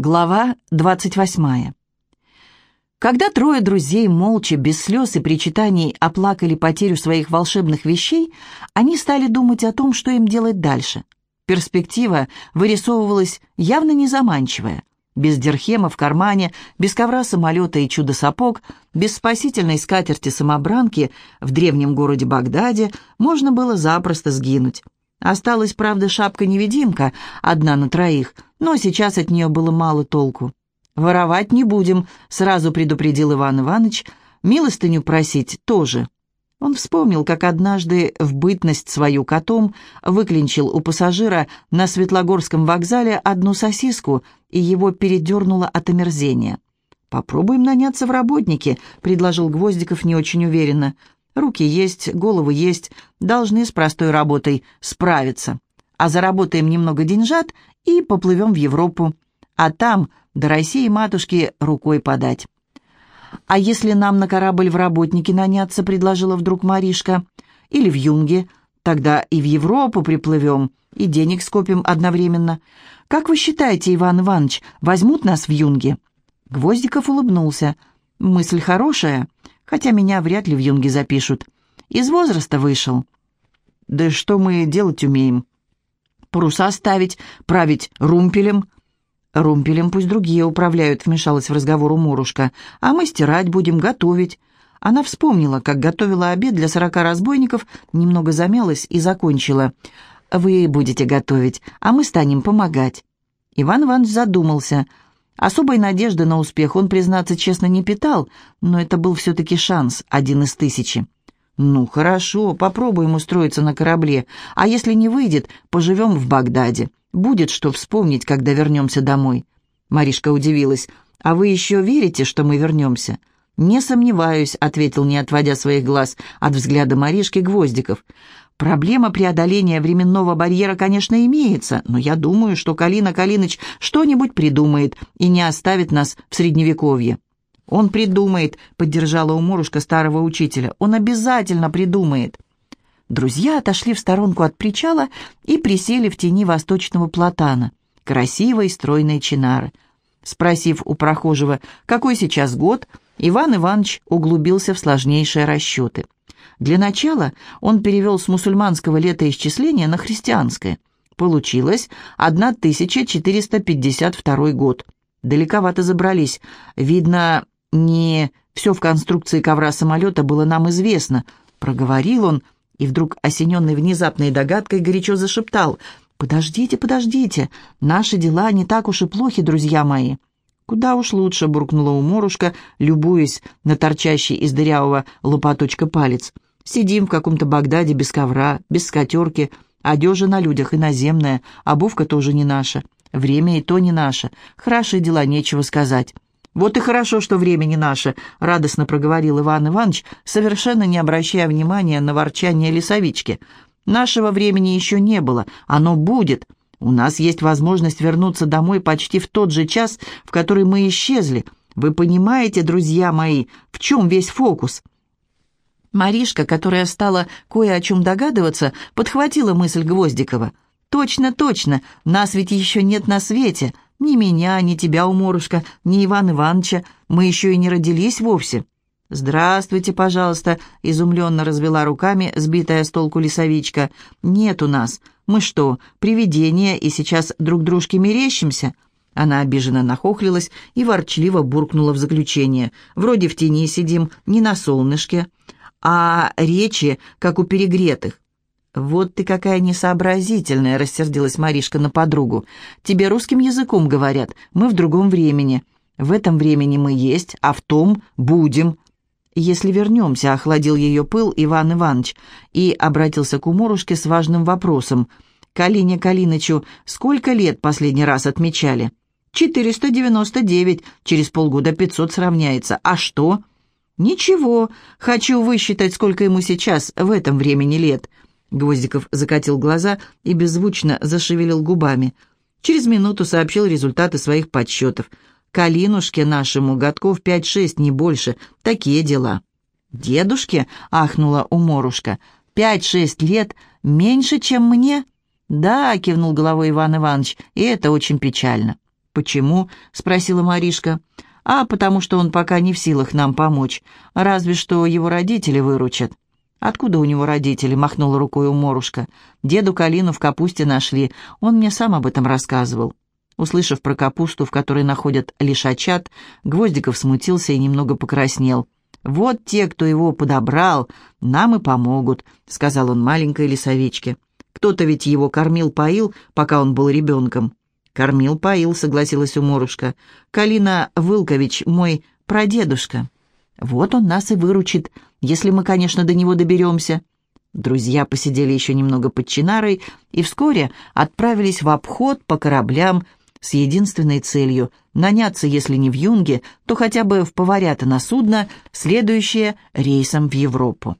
Глава 28. Когда трое друзей молча, без слез и причитаний оплакали потерю своих волшебных вещей, они стали думать о том, что им делать дальше. Перспектива вырисовывалась явно незаманчивая. Без дирхема в кармане, без ковра самолета и чудо-сапог, без спасительной скатерти-самобранки в древнем городе Багдаде можно было запросто сгинуть. Осталась, правда, шапка-невидимка, одна на троих, но сейчас от нее было мало толку. «Воровать не будем», — сразу предупредил Иван Иванович, «милостыню просить тоже». Он вспомнил, как однажды в бытность свою котом выклинчил у пассажира на Светлогорском вокзале одну сосиску, и его передернуло от омерзения. «Попробуем наняться в работники», — предложил Гвоздиков не очень уверенно. Руки есть, головы есть, должны с простой работой справиться. А заработаем немного деньжат и поплывем в Европу. А там до России матушки рукой подать. «А если нам на корабль в работники наняться?» — предложила вдруг Маришка. «Или в Юнге. Тогда и в Европу приплывем, и денег скопим одновременно. Как вы считаете, Иван Иванович, возьмут нас в Юнге?» Гвоздиков улыбнулся. «Мысль хорошая хотя меня вряд ли в юнге запишут. Из возраста вышел. Да что мы делать умеем? Паруса ставить, править румпелем. Румпелем пусть другие управляют, вмешалась в разговор Мурушка. А мы стирать будем, готовить. Она вспомнила, как готовила обед для сорока разбойников, немного замялась и закончила. «Вы будете готовить, а мы станем помогать». Иван Иванович задумался – Особой надежды на успех он, признаться честно, не питал, но это был все-таки шанс, один из тысячи. «Ну, хорошо, попробуем устроиться на корабле, а если не выйдет, поживем в Багдаде. Будет что вспомнить, когда вернемся домой». Маришка удивилась. «А вы еще верите, что мы вернемся?» «Не сомневаюсь», — ответил, не отводя своих глаз от взгляда Маришки Гвоздиков. Проблема преодоления временного барьера, конечно, имеется, но я думаю, что Калина Калиныч что-нибудь придумает и не оставит нас в Средневековье. «Он придумает», — поддержала уморушка старого учителя. «Он обязательно придумает». Друзья отошли в сторонку от причала и присели в тени восточного платана, красивой стройной чинары. Спросив у прохожего, какой сейчас год, Иван Иванович углубился в сложнейшие расчеты — для начала он перевел с мусульманского летоисчисления на христианское. Получилось 1452 год. Далековато забрались. Видно, не все в конструкции ковра самолета было нам известно. Проговорил он, и вдруг, осененный внезапной догадкой, горячо зашептал. «Подождите, подождите, наши дела не так уж и плохи, друзья мои». «Куда уж лучше», — буркнула уморушка, любуясь на торчащий из дырявого лопаточка палец. Сидим в каком-то Багдаде без ковра, без скатерки, одежа на людях иноземная, обувка тоже не наша, время и то не наше, хорошие дела, нечего сказать». «Вот и хорошо, что время не наше», — радостно проговорил Иван Иванович, совершенно не обращая внимания на ворчание лесовички. «Нашего времени еще не было, оно будет. У нас есть возможность вернуться домой почти в тот же час, в который мы исчезли. Вы понимаете, друзья мои, в чем весь фокус?» Маришка, которая стала кое о чем догадываться, подхватила мысль Гвоздикова. «Точно, точно, нас ведь еще нет на свете. Ни меня, ни тебя, уморушка, ни Ивана Ивановича. Мы еще и не родились вовсе». «Здравствуйте, пожалуйста», — изумленно развела руками сбитая с толку лесовичка. «Нет у нас. Мы что, привидения, и сейчас друг дружке мерещимся?» Она обиженно нахохлилась и ворчливо буркнула в заключение. «Вроде в тени сидим, не на солнышке» а речи, как у перегретых. «Вот ты какая несообразительная», — рассердилась Маришка на подругу. «Тебе русским языком говорят, мы в другом времени. В этом времени мы есть, а в том будем». «Если вернемся», — охладил ее пыл Иван Иванович и обратился к уморушке с важным вопросом. «Калине Калинычу сколько лет последний раз отмечали?» «Четыреста девяносто девять, через полгода пятьсот сравняется. А что?» «Ничего, хочу высчитать, сколько ему сейчас в этом времени лет». Гвоздиков закатил глаза и беззвучно зашевелил губами. Через минуту сообщил результаты своих подсчетов. «Калинушке нашему годков пять-шесть, не больше. Такие дела». «Дедушке?» — ахнула уморушка. «Пять-шесть лет меньше, чем мне?» «Да», — кивнул головой Иван Иванович, — «и это очень печально». «Почему?» — спросила Маришка. «А потому что он пока не в силах нам помочь. Разве что его родители выручат». «Откуда у него родители?» — махнула рукой Уморушка. «Деду Калину в капусте нашли. Он мне сам об этом рассказывал». Услышав про капусту, в которой находят лишачат, Гвоздиков смутился и немного покраснел. «Вот те, кто его подобрал, нам и помогут», — сказал он маленькой лесовичке. «Кто-то ведь его кормил-поил, пока он был ребенком». «Кормил-поил», — согласилась Уморушка. «Калина Вылкович, мой прадедушка». «Вот он нас и выручит, если мы, конечно, до него доберемся». Друзья посидели еще немного под Чинарой и вскоре отправились в обход по кораблям с единственной целью – наняться, если не в Юнге, то хотя бы в поварята на судно, следующее рейсом в Европу.